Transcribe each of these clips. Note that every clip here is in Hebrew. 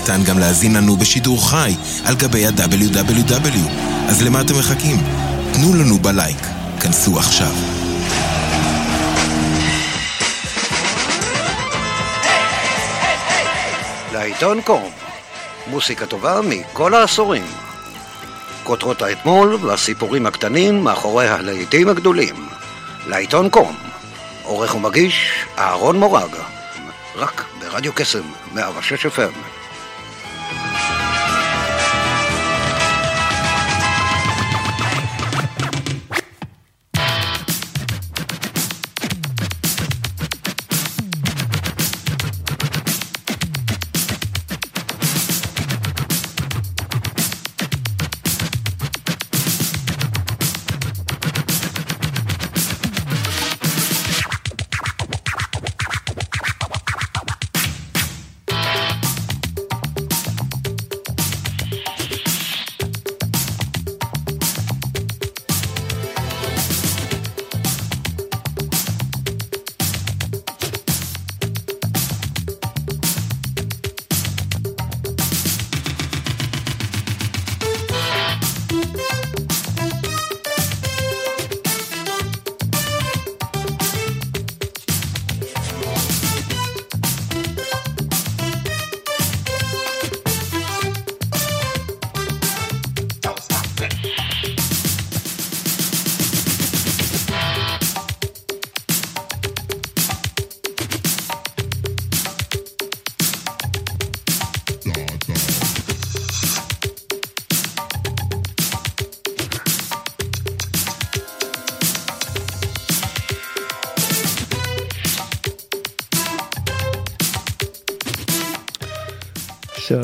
ניתן גם להאזין לנו בשידור חי על גבי ה-WW. אז למה אתם מחכים? תנו לנו בלייק. כנסו עכשיו. לעיתון קום, מוסיקה טובה מכל העשורים. כותרות האתמול והסיפורים הקטנים מאחורי הלהיטים הגדולים. לעיתון קום, עורך ומגיש אהרון מורג, רק ברדיו קסם, 106 FM.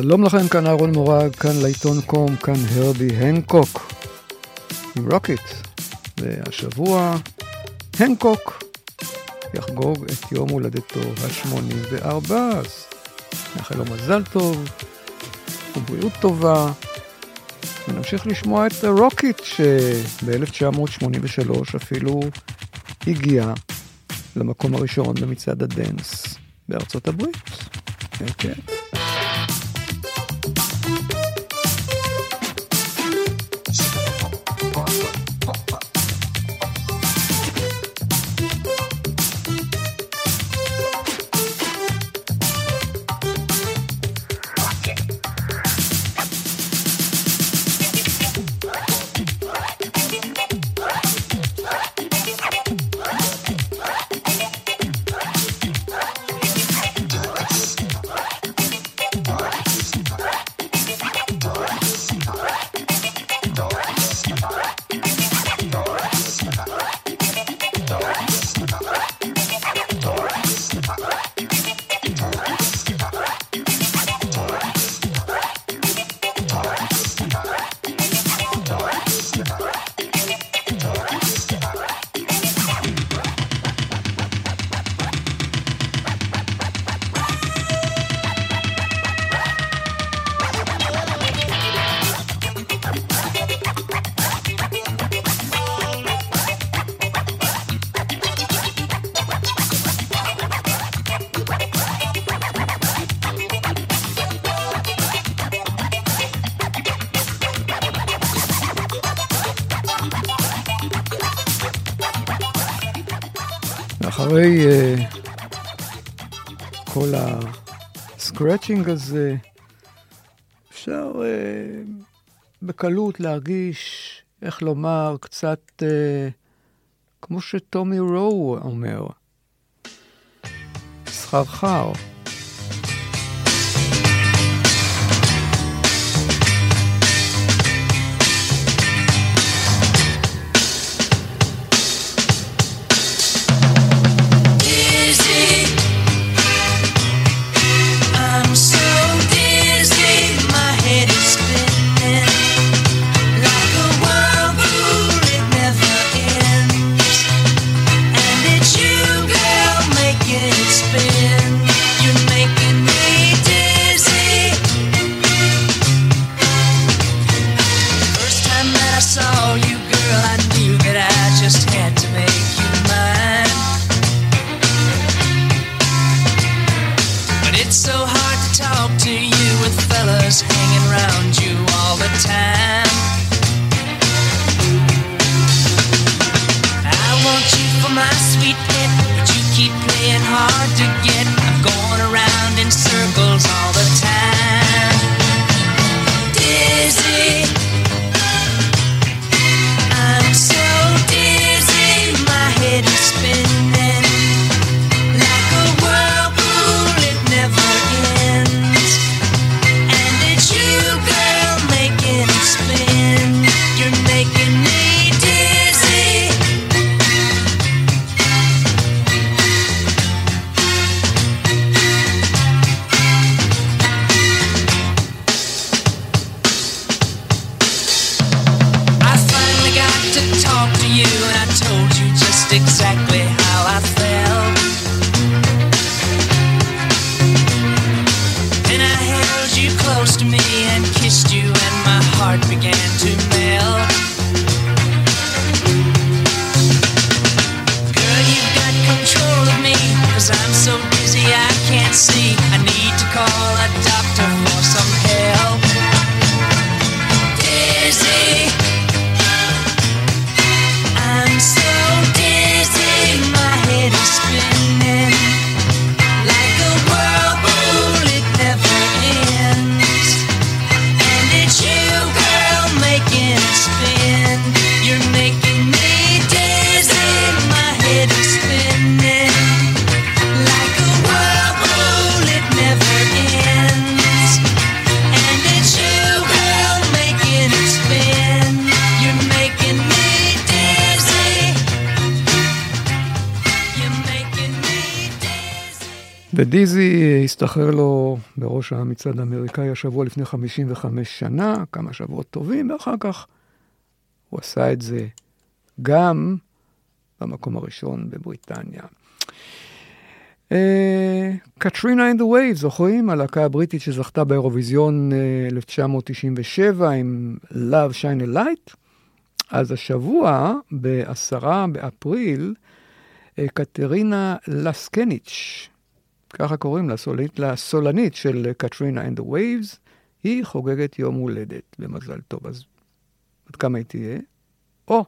שלום לכם, כאן אהרון מורג, כאן להיטון קום, כאן הרבי הנקוק עם Rockit. והשבוע הנקוק יחגוג את יום הולדתו ה-84, אז נאחל לו מזל טוב ובריאות טובה. ונמשיך לשמוע את Rockit שב-1983 אפילו הגיע למקום הראשון במצעד ה dance בארצות הברית. כן. Okay. הסקרצ'ינג הזה, אפשר uh, בקלות להרגיש, איך לומר, קצת uh, כמו שטומי רו אומר, סחרחר. ו Dizzy הסתחרר לו בראש המצעד האמריקאי השבוע לפני 55 שנה, כמה שבועות טובים, ואחר כך הוא עשה את זה גם במקום הראשון בבריטניה. Katrina and the Waves, זוכרים? הלהקה הבריטית שזכתה באירוויזיון 1997 אה, עם Love Shine a Light? אז השבוע, ב-10 באפריל, אה, קטרינה לסקניץ', ככה קוראים לה, סולנית, לסולנית של קטרינה the Waves, היא חוגגת יום הולדת, במזל טוב. אז עד כמה היא תהיה? או,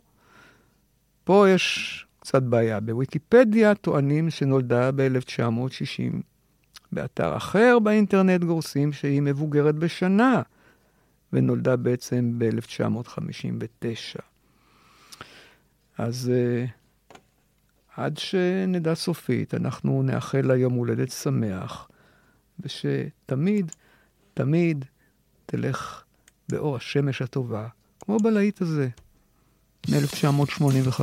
פה יש קצת בעיה. בוויקיפדיה טוענים שנולדה ב-1960. באתר אחר באינטרנט גורסים שהיא מבוגרת בשנה, ונולדה בעצם ב-1959. אז uh, עד שנדע סופית, אנחנו נאחל לה יום הולדת שמח, ושתמיד, תמיד תלך באור השמש הטובה, כמו בלהיט הזה, מ-1985.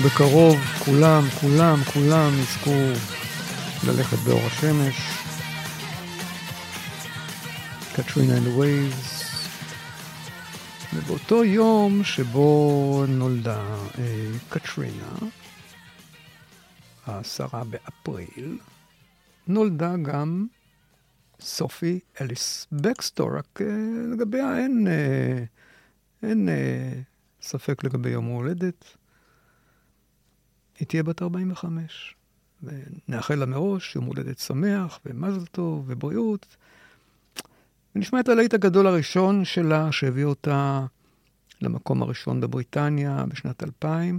ילדינו בקרוב, כולם, כולם, כולם יזכו ללכת באור השמש. Katrina and Waves. ובאותו יום שבו נולדה אה, קטרינה, העשרה באפריל, נולדה גם סופי אליס בקסטור, רק אה, לגביה אין, אה, אין אה, ספק לגבי יום ההולדת. היא תהיה בת 45. ונאחל לה מראש יום הולדת שמח, ומזל טוב, ובריאות. ונשמע את הלהיט הגדול הראשון שלה, שהביא אותה למקום הראשון בבריטניה בשנת 2000.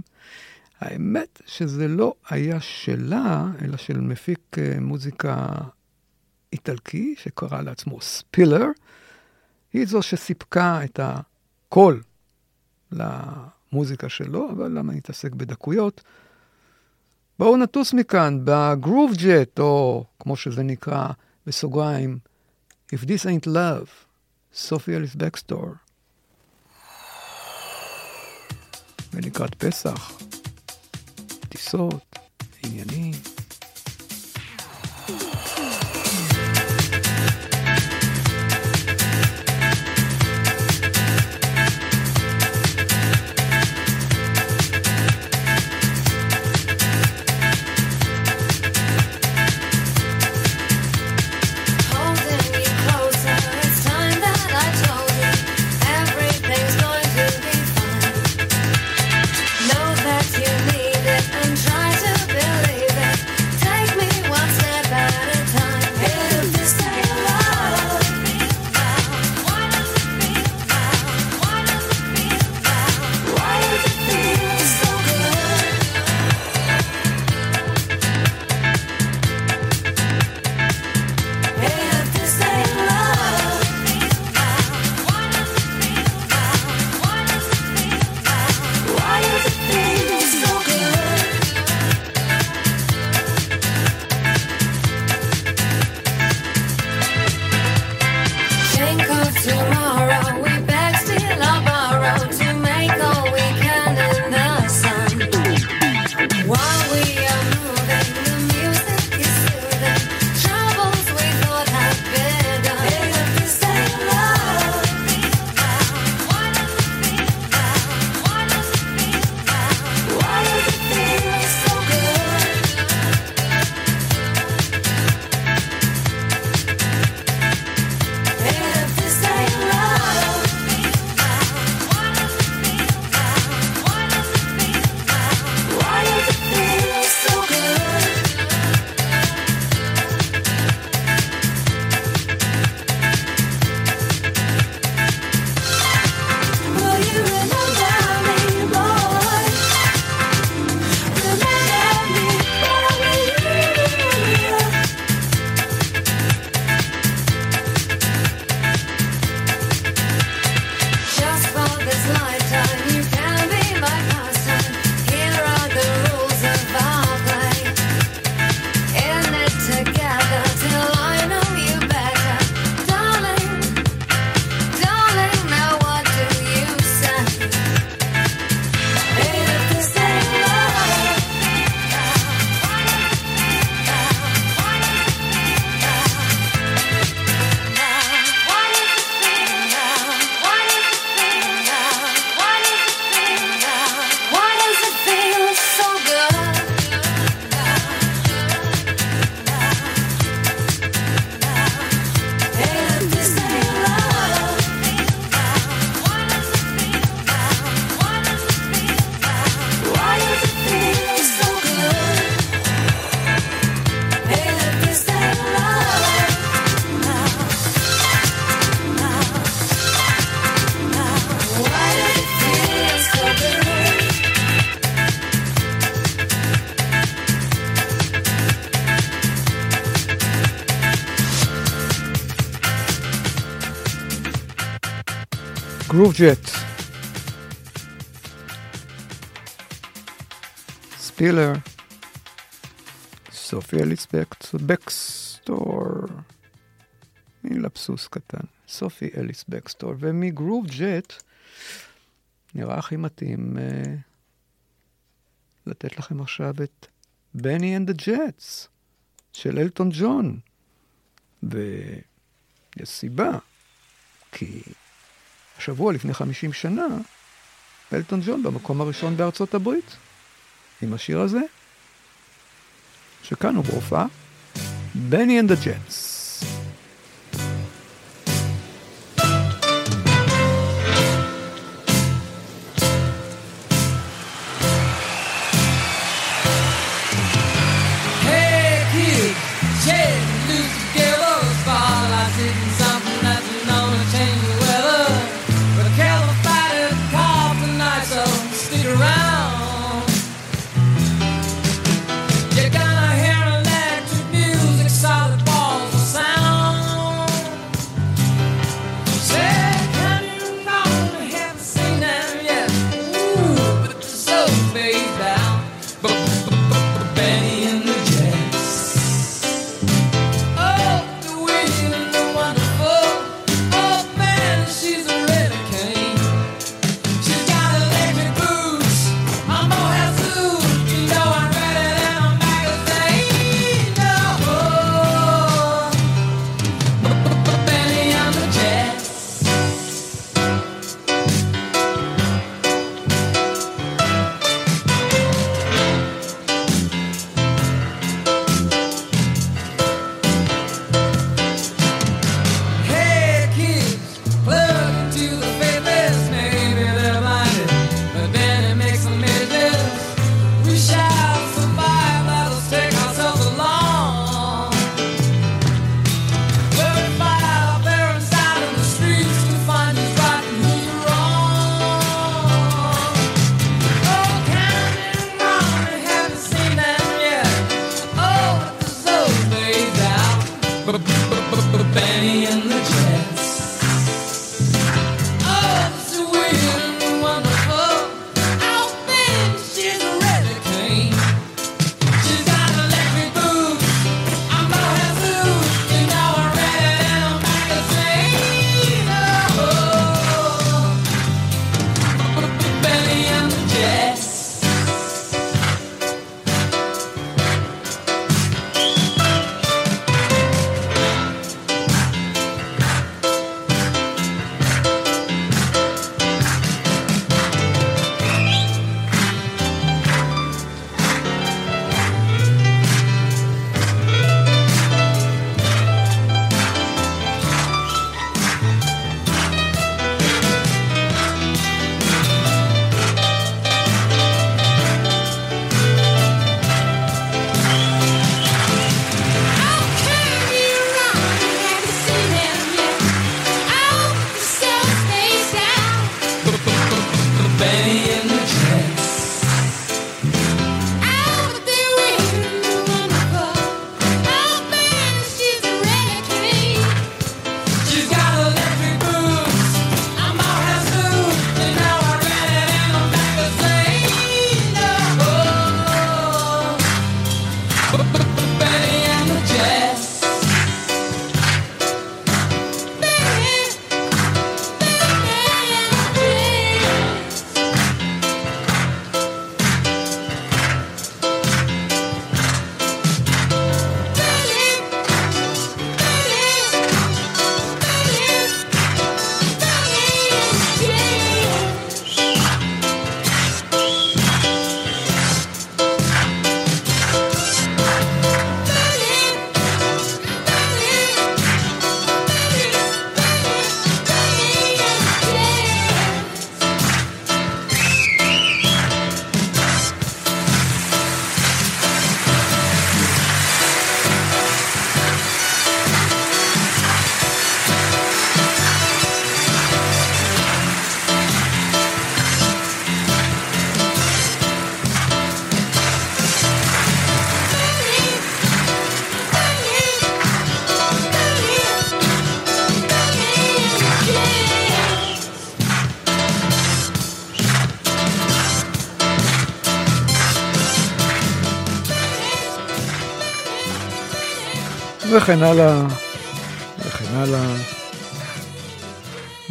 האמת שזה לא היה שלה, אלא של מפיק אה, מוזיקה איטלקי, שקרא לעצמו ספילר. היא זו שסיפקה את הקול למוזיקה שלו, אבל למה נתעסק בדקויות? בואו נטוס מכאן בגרוב ג'ט, או כמו שזה נקרא בסוגריים, If This Ain't Love, סופי אליס בקסטור. ולקראת פסח, טיסות, עניינים. Groovejet. ספילר. סופי אליס בקסט. בקסטור. מין לבסוס קטן. סופי אליס בקסטור. ומ Groovejet נראה הכי מתאים אה, לתת לכם עכשיו את Bennie and the Jets של אלטון ג'ון. ויש סיבה, כי שבוע לפני 50 שנה, אלטון ג'ון במקום הראשון בארצות הברית, עם השיר הזה, שכאן הוא בהופעה, בני אנד הג'אנס. וכן הלאה, וכן הלאה.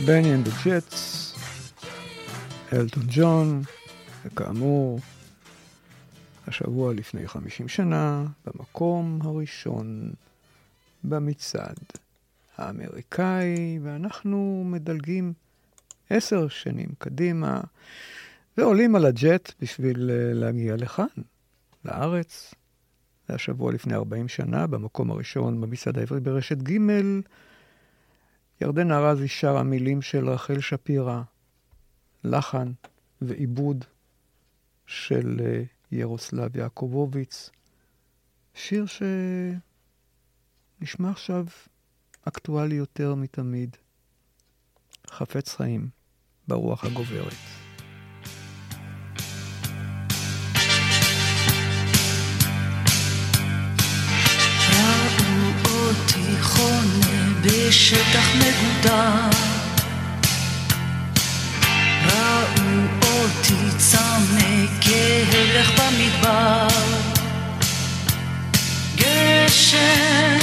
Bennie and the Jets, אלטון ג'ון, וכאמור, השבוע לפני 50 שנה, במקום הראשון במצעד האמריקאי, ואנחנו מדלגים עשר שנים קדימה, ועולים על הג'ט בשביל אה, להגיע לכאן, לארץ. זה השבוע לפני 40 שנה, במקום הראשון במצעד העברי ברשת ג', ירדן ארזי שרה מילים של רחל שפירא, לחן ועיבוד של אה, ירוסלב יעקובוביץ. שיר שנשמע עכשיו אקטואלי יותר מתמיד. חפץ חיים ברוח הגוברת. חונה בשטח מגודר. ראו אותי צמא כהלך במדבר. גשם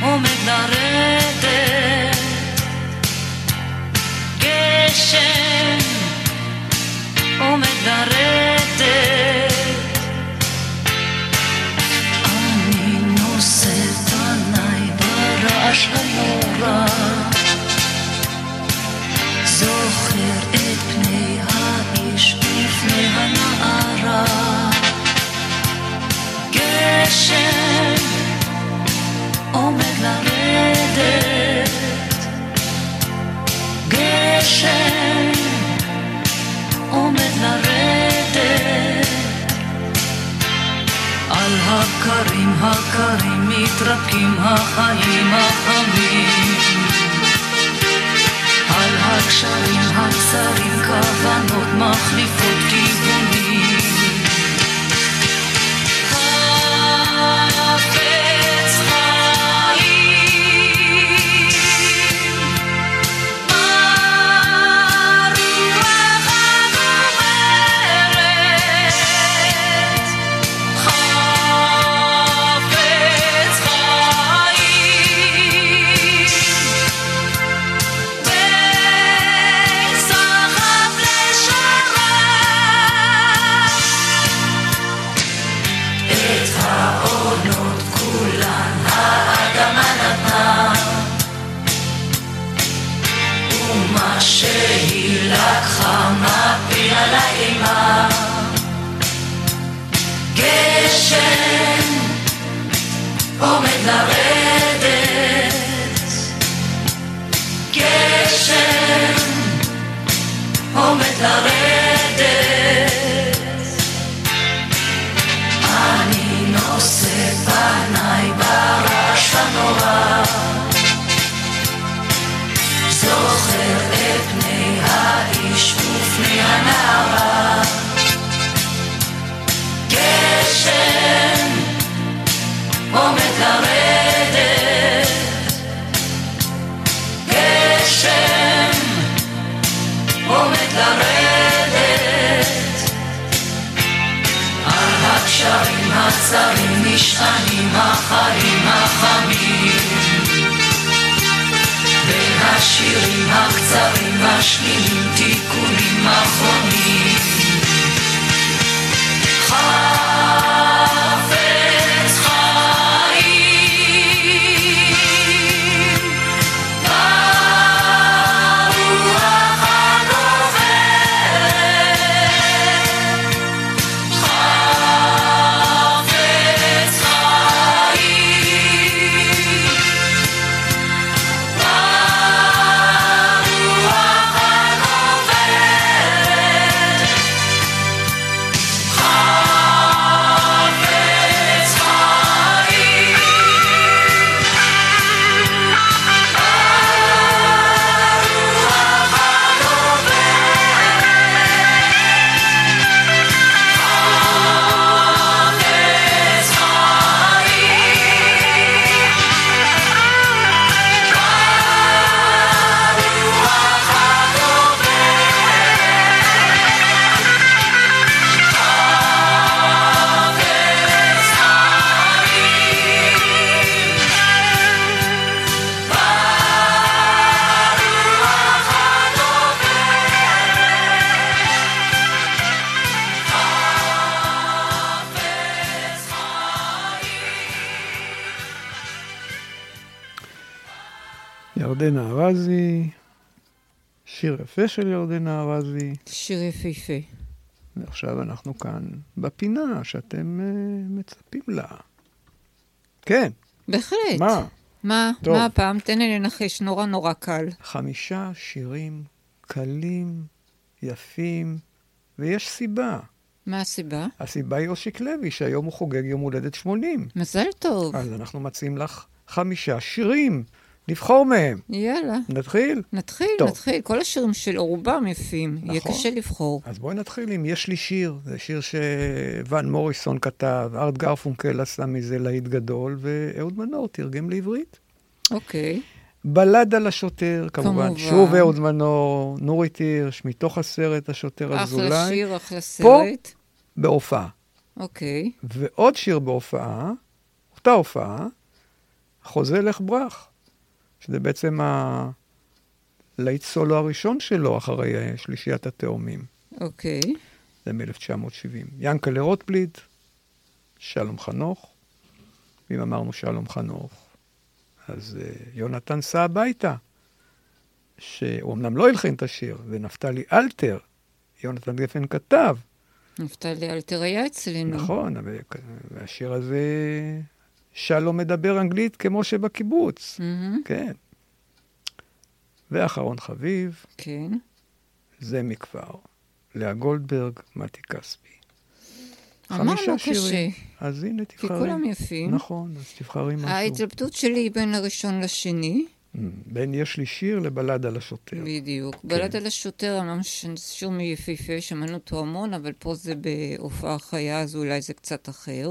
עומד לרדת. גשם עומד לרדת heaven הקרים הקרים מתרפקים החיים החמים. על הקשרים הקצרים כוונות מחליפות כיוונים הקשרים הצרים נשענים החיים החמים בין השירים הקצרים משלימים תיקונים אחרונים. חפץ שיר יפה של ירדנה ארזי, שיר יפהפה. ועכשיו אנחנו כאן בפינה שאתם uh, מצפים לה. כן, בהחלט. מה? מה? טוב. מה הפעם? תן לי לנחש, נורא נורא קל. חמישה שירים קלים, יפים, ויש סיבה. מה הסיבה? הסיבה היא אושיק לוי, שהיום הוא חוגג יום הולדת 80. מזל טוב. אז אנחנו מציעים לך חמישה שירים, לבחור מהם. יאללה. נתחיל? נתחיל, טוב. נתחיל. כל השירים של רובם יפים. יהיה נכון. קשה לבחור. אז בואי נתחיל עם יש לי שיר. זה שיר שוואן מוריסון כתב, ארט גרפונקל עשה מזה להיט גדול, ואהוד מנור תרגם לעברית. אוקיי. בלד על השוטר, כמובן. כמובן. שוב אהוד מנור, נורית הירש, מתוך הסרט השוטר אחלה אזולאי, שיר, אחלה פה? סרט. בהופעה. אוקיי. ועוד שיר בהופעה, אותה הופעה, חוזה לך ברח, שזה בעצם הלהיט סולו הראשון שלו אחרי אה, שלישיית התאומים. אוקיי. זה מ-1970. ינקלה רוטבליד, שלום חנוך. ואם אמרנו שלום חנוך, אז uh, יונתן סע הביתה, שהוא אמנם לא הלחין את השיר, ונפתלי אלתר, יונתן גפן כתב, נפתלי אלתר היה אצלנו. נכון, אבל- והשיר הזה, שלום מדבר אנגלית כמו שבקיבוץ, מהמם, כן. ואחרון חביב, כן. זה מכבר, לאה גולדברג, מתי כספי. חמישה קשה. שירים. אז הנה, כי תבחרי. כולם יפים. נכון, אז תבחרי משהו. ההתלבטות שלי היא בין הראשון לשני. בין יש לי שיר לבלד על השוטר. בדיוק. כן. בלדה על השוטר, אמרנו שיר יפהפה, שמענו אותו המון, אבל פה זה בהופעה חיה, אז אולי זה קצת אחר.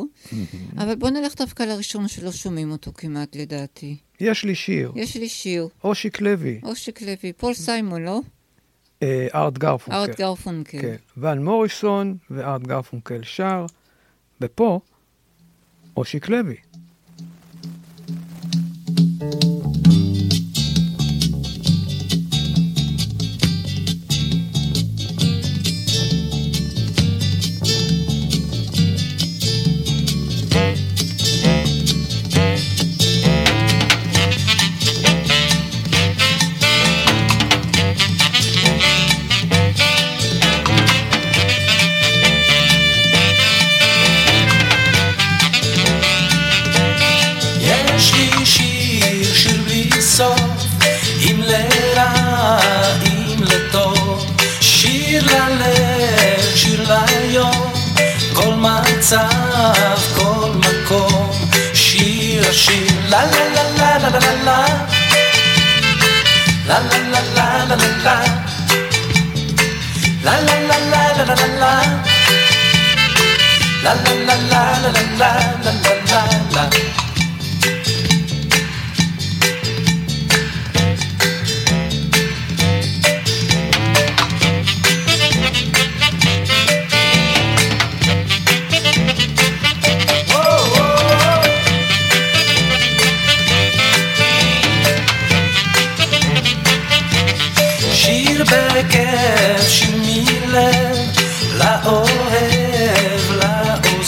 אבל בוא נלך דווקא לראשון שלא שומעים אותו כמעט, לדעתי. יש לי שיר, יש לי שיר, אושיק לוי, אושיק לוי, פול סיימון, לא? אה, ארט גרפונקל. ארט גרפונקל. כן. ואן מוריסון וארט גרפונקל שר, ופה אושיק לוי. ליום, כל מצב, כל מקום, שיר השיר, לה לה לה לה לה לה לה לה לה לה לה לה לה לה לה לה לה לה לה La la la la la la la la la la la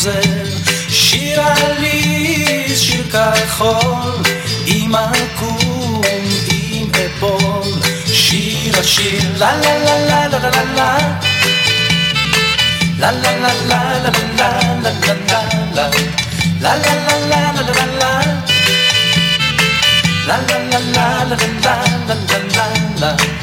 לעוזר. שיר עליז, שיר כחול, אם אקום, אם אפול. שיר השיר, לה לה לה לה לה לה לה לה. לה לה לה לה לה לה לה לה לה לה. לה לה לה לה לה לה לה לה. La la la la la la la la la la la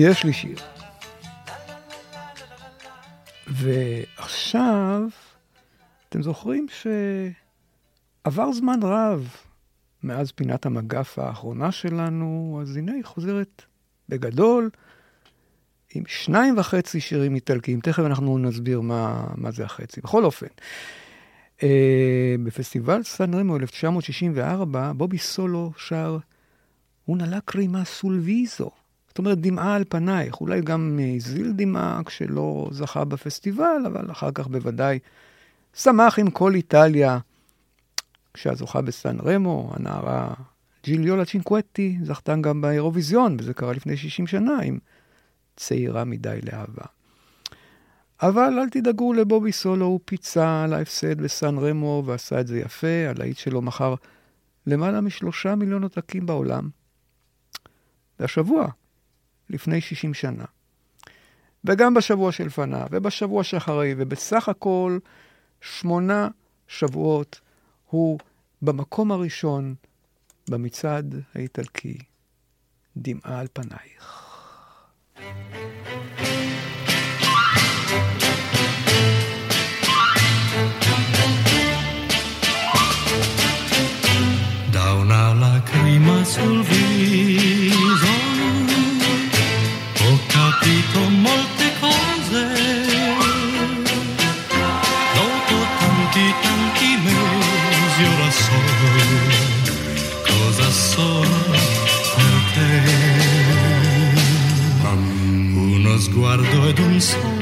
יש לי שיר. ועכשיו, אתם זוכרים שעבר זמן רב מאז פינת המגף האחרונה שלנו, אז הנה היא חוזרת בגדול עם שניים וחצי שירים איטלקיים. תכף אנחנו נסביר מה, מה זה החצי. בכל אופן, אה, בפסטיבל סן רמו 1964, בובי סולו שר אונה לקרימה סול ויזו. זאת אומרת, דמעה על פנייך. אולי גם הזיל דמעה כשלא זכה בפסטיבל, אבל אחר כך בוודאי שמח עם כל איטליה. כשהזוכה בסן רמו, הנערה ג'יליולה צ'ינקווטי, זכתה גם באירוויזיון, וזה קרה לפני 60 שנה, עם צעירה מדי לאהבה. אבל אל תדאגו לבובי סולו, הוא פיצה על ההפסד בסן רמו ועשה את זה יפה, הלהיט שלו מכר למעלה משלושה מיליון עותקים בעולם. והשבוע, לפני 60 שנה. וגם בשבוע שלפניו, ובשבוע שאחרי, ובסך הכל שמונה שבועות הוא במקום הראשון במצעד האיטלקי, דמעה על פנייך. Da so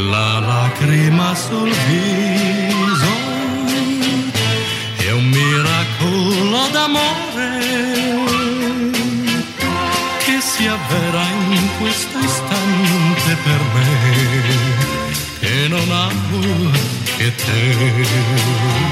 quella lacrima sul viso è un miracolo d'amore che si avvera in questo istante per me che non amo che te.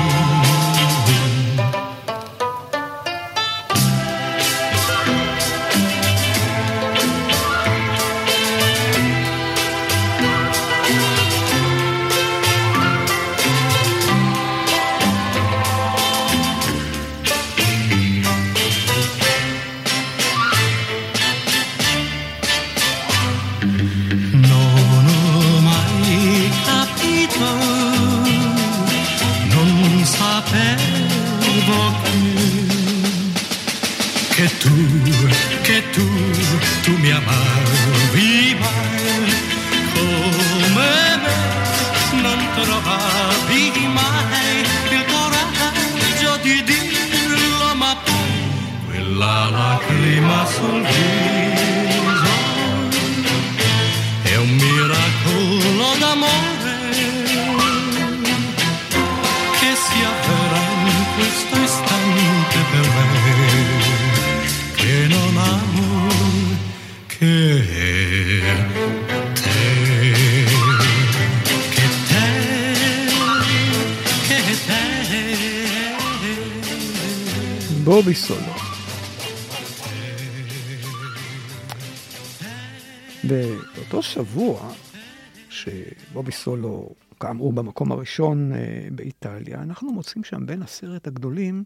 סולו, כאמור, במקום הראשון אה, באיטליה, אנחנו מוצאים שם בין עשרת הגדולים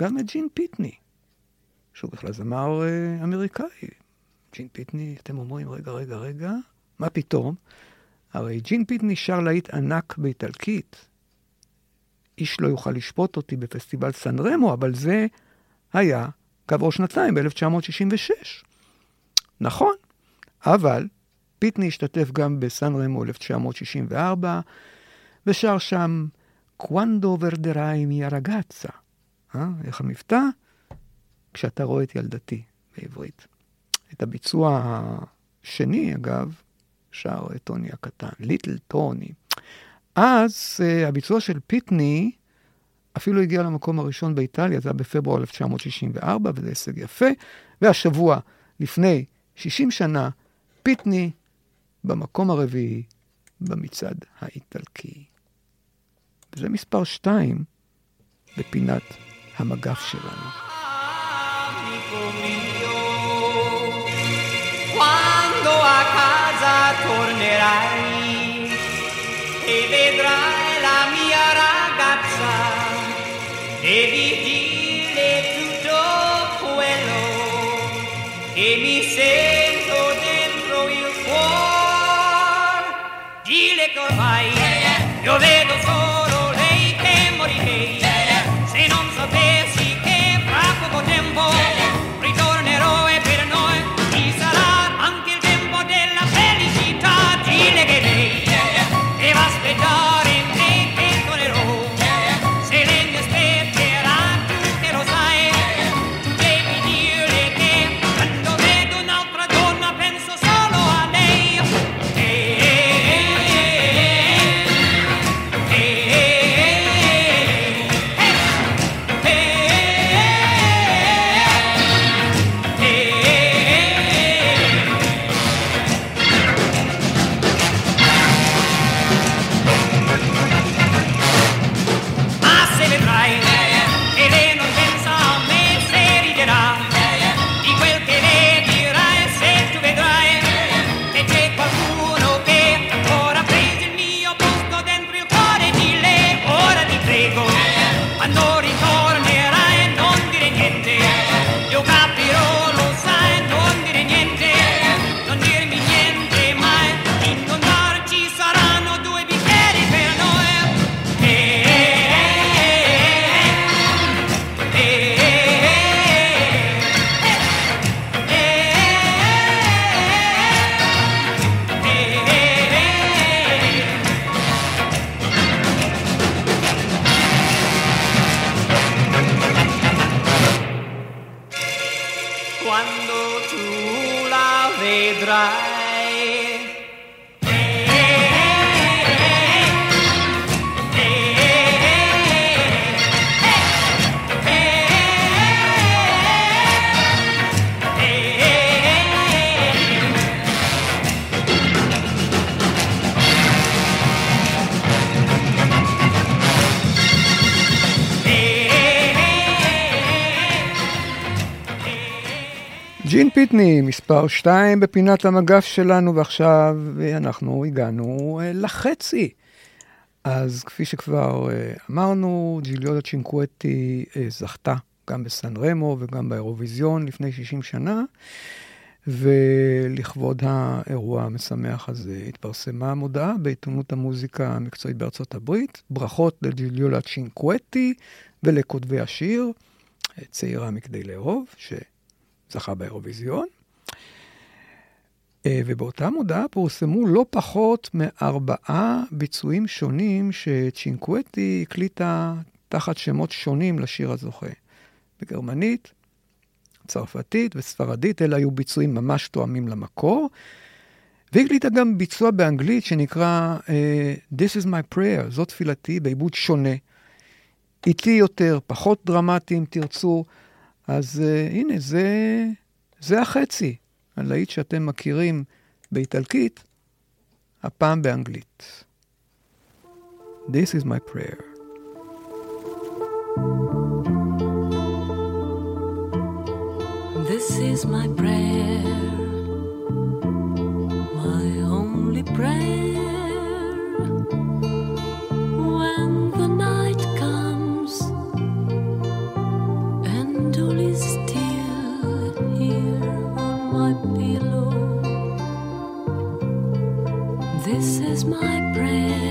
גם את ג'ין פיטני, שהוא בכלל זמר אה, אמריקאי. ג'ין פיטני, אתם אומרים, רגע, רגע, רגע, מה פתאום? הרי ג'ין פיטני שר להיט ענק באיטלקית. איש לא יוכל לשפוט אותי בפסטיבל סן רמו, אבל זה היה כעבור שנתיים, ב-1966. נכון, אבל פיטני השתתף גם בסן רמו 1964, ושר שם קוונדו ורדראי מיארגצה. אה? איך המבטא? כשאתה רואה את ילדתי בעברית. את הביצוע שני, אגב, שר טוני הקטן, ליטל טוני. אז uh, הביצוע של פיטני אפילו הגיע למקום הראשון באיטליה, זה היה בפברואר 1964, וזה הישג יפה. והשבוע, לפני 60 שנה, פיטני במקום הרביעי במצעד האיטלקי. וזה מספר 2 בפינת המגף שלנו. quando a casa tornerai e vedrai la mia ragazza, devi dire tutto quello che mi sento ג'ין פיטני, מספר 2 בפינת המגף שלנו, ועכשיו אנחנו הגענו אה, לחצי. אז כפי שכבר אה, אמרנו, ג'יליודה צ'ינקווטי אה, זכתה גם בסן רמו וגם באירוויזיון לפני 60 שנה, ולכבוד האירוע המשמח הזה התפרסמה מודעה בעיתונות המוזיקה המקצועית בארצות הברית. ברכות לג'יליולה צ'ינקווטי ולכותבי השיר, צעירה מכדי לאהוב, שזכה באירוויזיון. אה, ובאותה מודעה פורסמו לא פחות מארבעה ביצועים שונים שצ'ינקווטי הקליטה תחת שמות שונים לשיר הזוכה. בגרמנית, צרפתית וספרדית, אלה היו ביצועים ממש תואמים למקור. והקליטה גם ביצוע באנגלית שנקרא uh, This is my prayer, זאת תפילתי, בעיבוד שונה. איטי יותר, פחות דרמטי אם תרצו. אז uh, הנה, זה, זה החצי. הלהיט שאתם מכירים באיטלקית, הפעם באנגלית. This is my prayer. This is my prayer, my only prayer. Is my prayer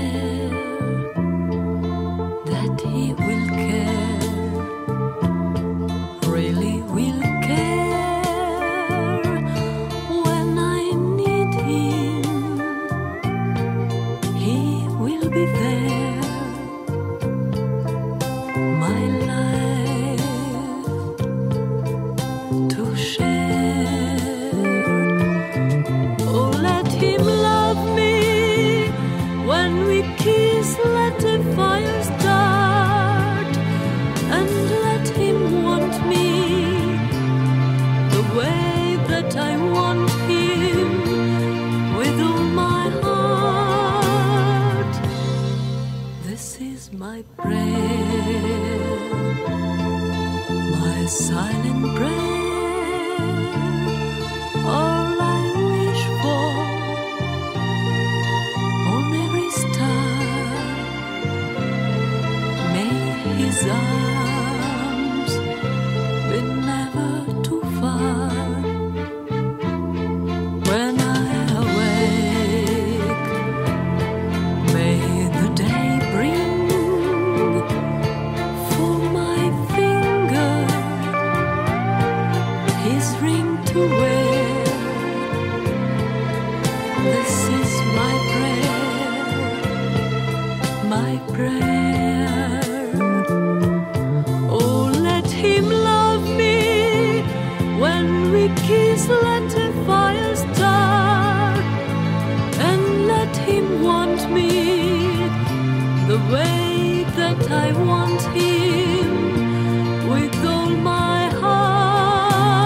the way that I want him with all my heart.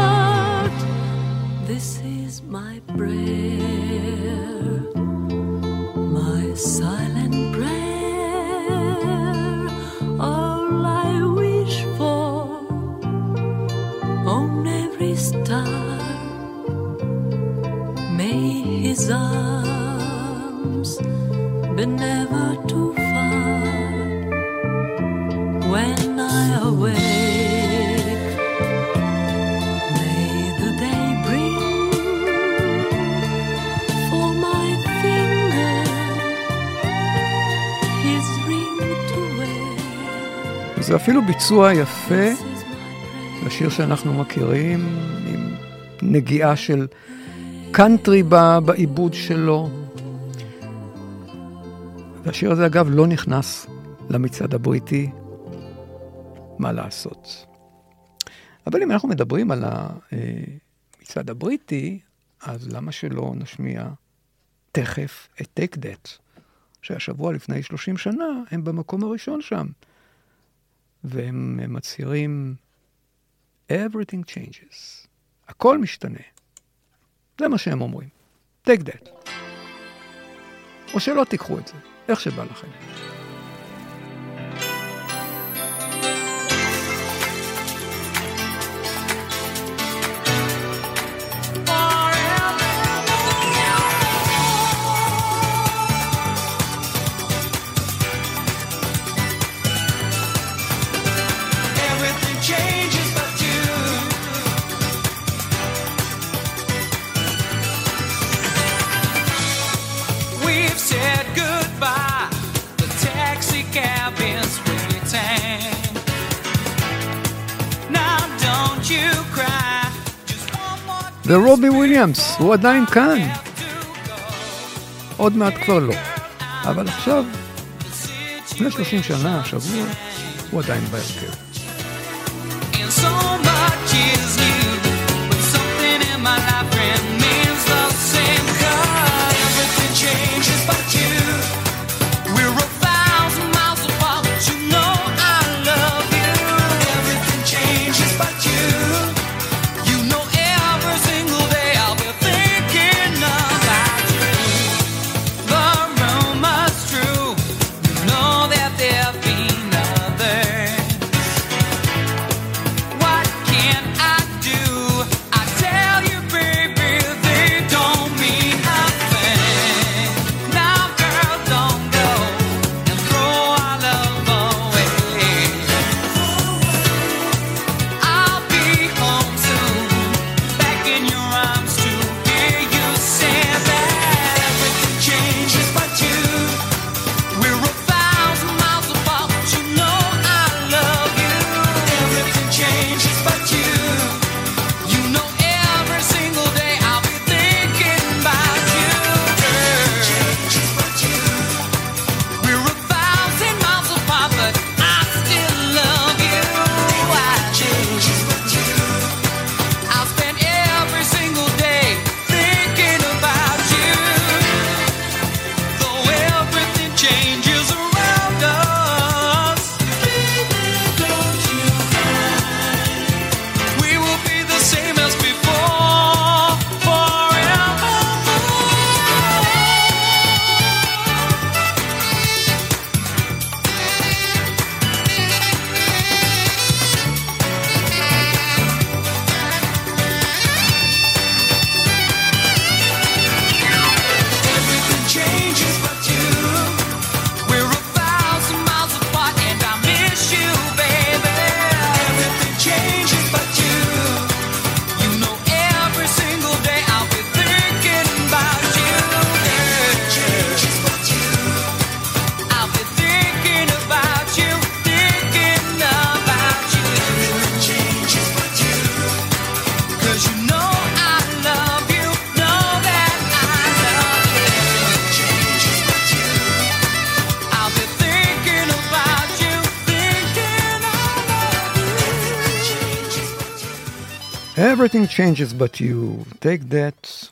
This is my prayer, my silent prayer, all I wish for on every star. May his arms be never too זה אפילו ביצוע יפה. לשיר שאנחנו מכירים, עם נגיעה של קאנטרי בעיבוד שלו. והשיר הזה אגב לא נכנס למצעד הבריטי, מה לעשות. אבל אם אנחנו מדברים על המצעד הבריטי, אז למה שלא נשמיע תכף את Take That, שהשבוע לפני 30 שנה הם במקום הראשון שם, והם מצהירים Everything changes. הכל משתנה. זה מה שהם אומרים. Take that. או שלא תיקחו את זה, איך שבא לכם. ורובי וויליאמס, הוא עדיין כאן. עוד מעט כבר לא. אבל עכשיו, לפני 30 שנה, השבוע, הוא עדיין בהרכב. Changes but you. Take that.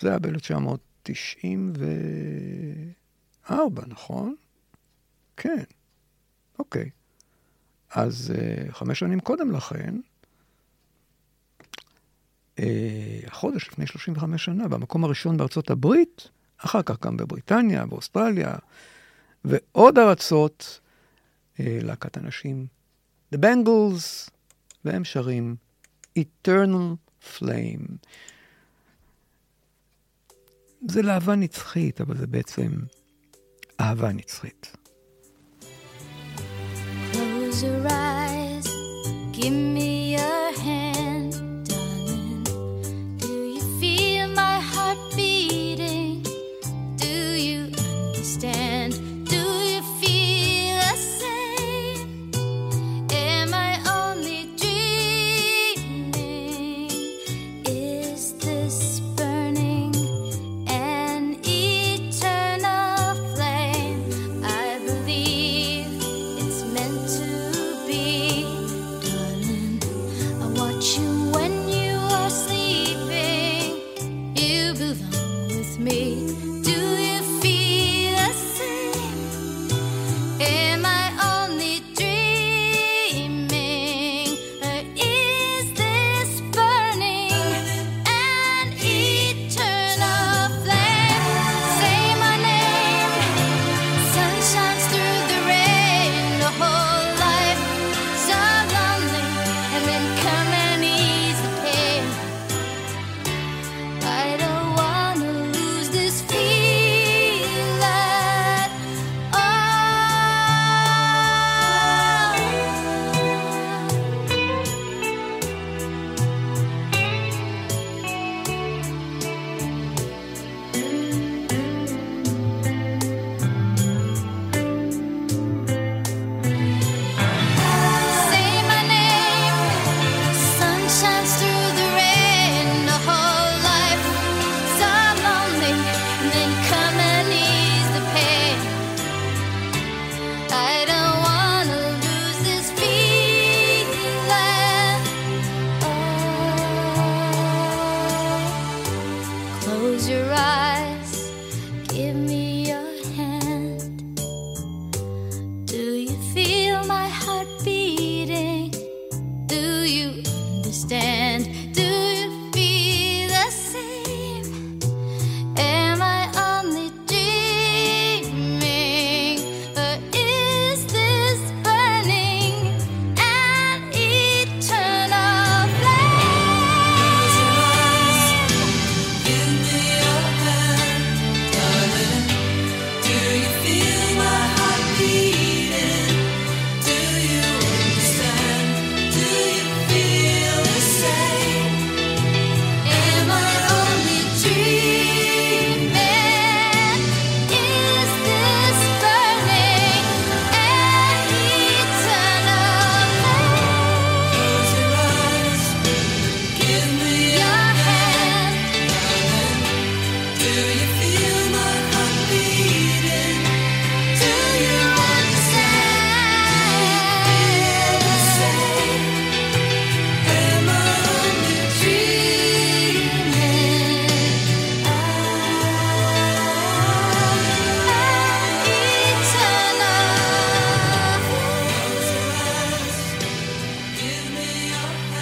זה היה ב-1994, נכון? כן. אוקיי. אז uh, חמש שנים קודם לכן, uh, החודש לפני 35 שנה, במקום הראשון בארצות הברית, אחר כך גם בבריטניה, באוסטרליה, ועוד ארצות, uh, להקת אנשים, The Bangles, והם שרים Eternal Flame. זה לאהבה נצחית, אבל זה בעצם אהבה נצחית. Close your eyes, give me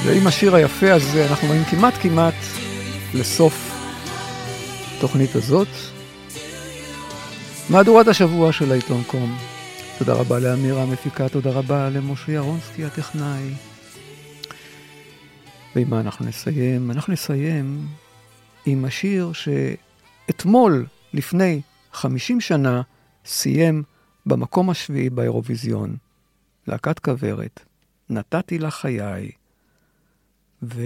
ועם השיר היפה הזה אנחנו מגיעים כמעט כמעט לסוף התוכנית הזאת. מהדורת השבוע של העיתון קום. תודה רבה לאמירה המפיקה, תודה רבה למשה ירונסקי הטכנאי. ועם מה אנחנו נסיים? אנחנו נסיים עם השיר שאתמול, לפני 50 שנה, סיים במקום השביעי באירוויזיון. להקת כוורת, נתתי לה חיי. ו...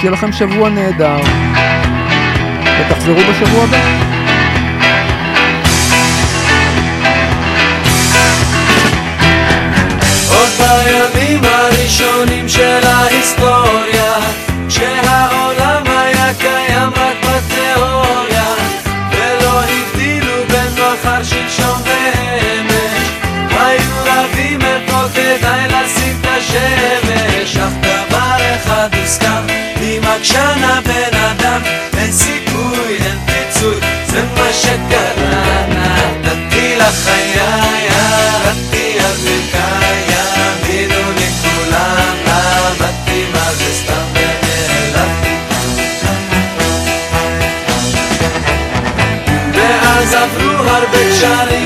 שיהיה לכם שבוע נהדר, ותחזרו בשבוע הבא. עוד בימים הראשונים של ההיסטוריה כשהעולם היה קיים עקשן הבן אדם, אין סיכוי, אין פיצוי, זה מה שקרה נא. נתתי לחיי, נתתי על ברכיה, מינו לי כולם, למדתי מה זה סתם ונעלבתי. מאז עברו הרבה קשרים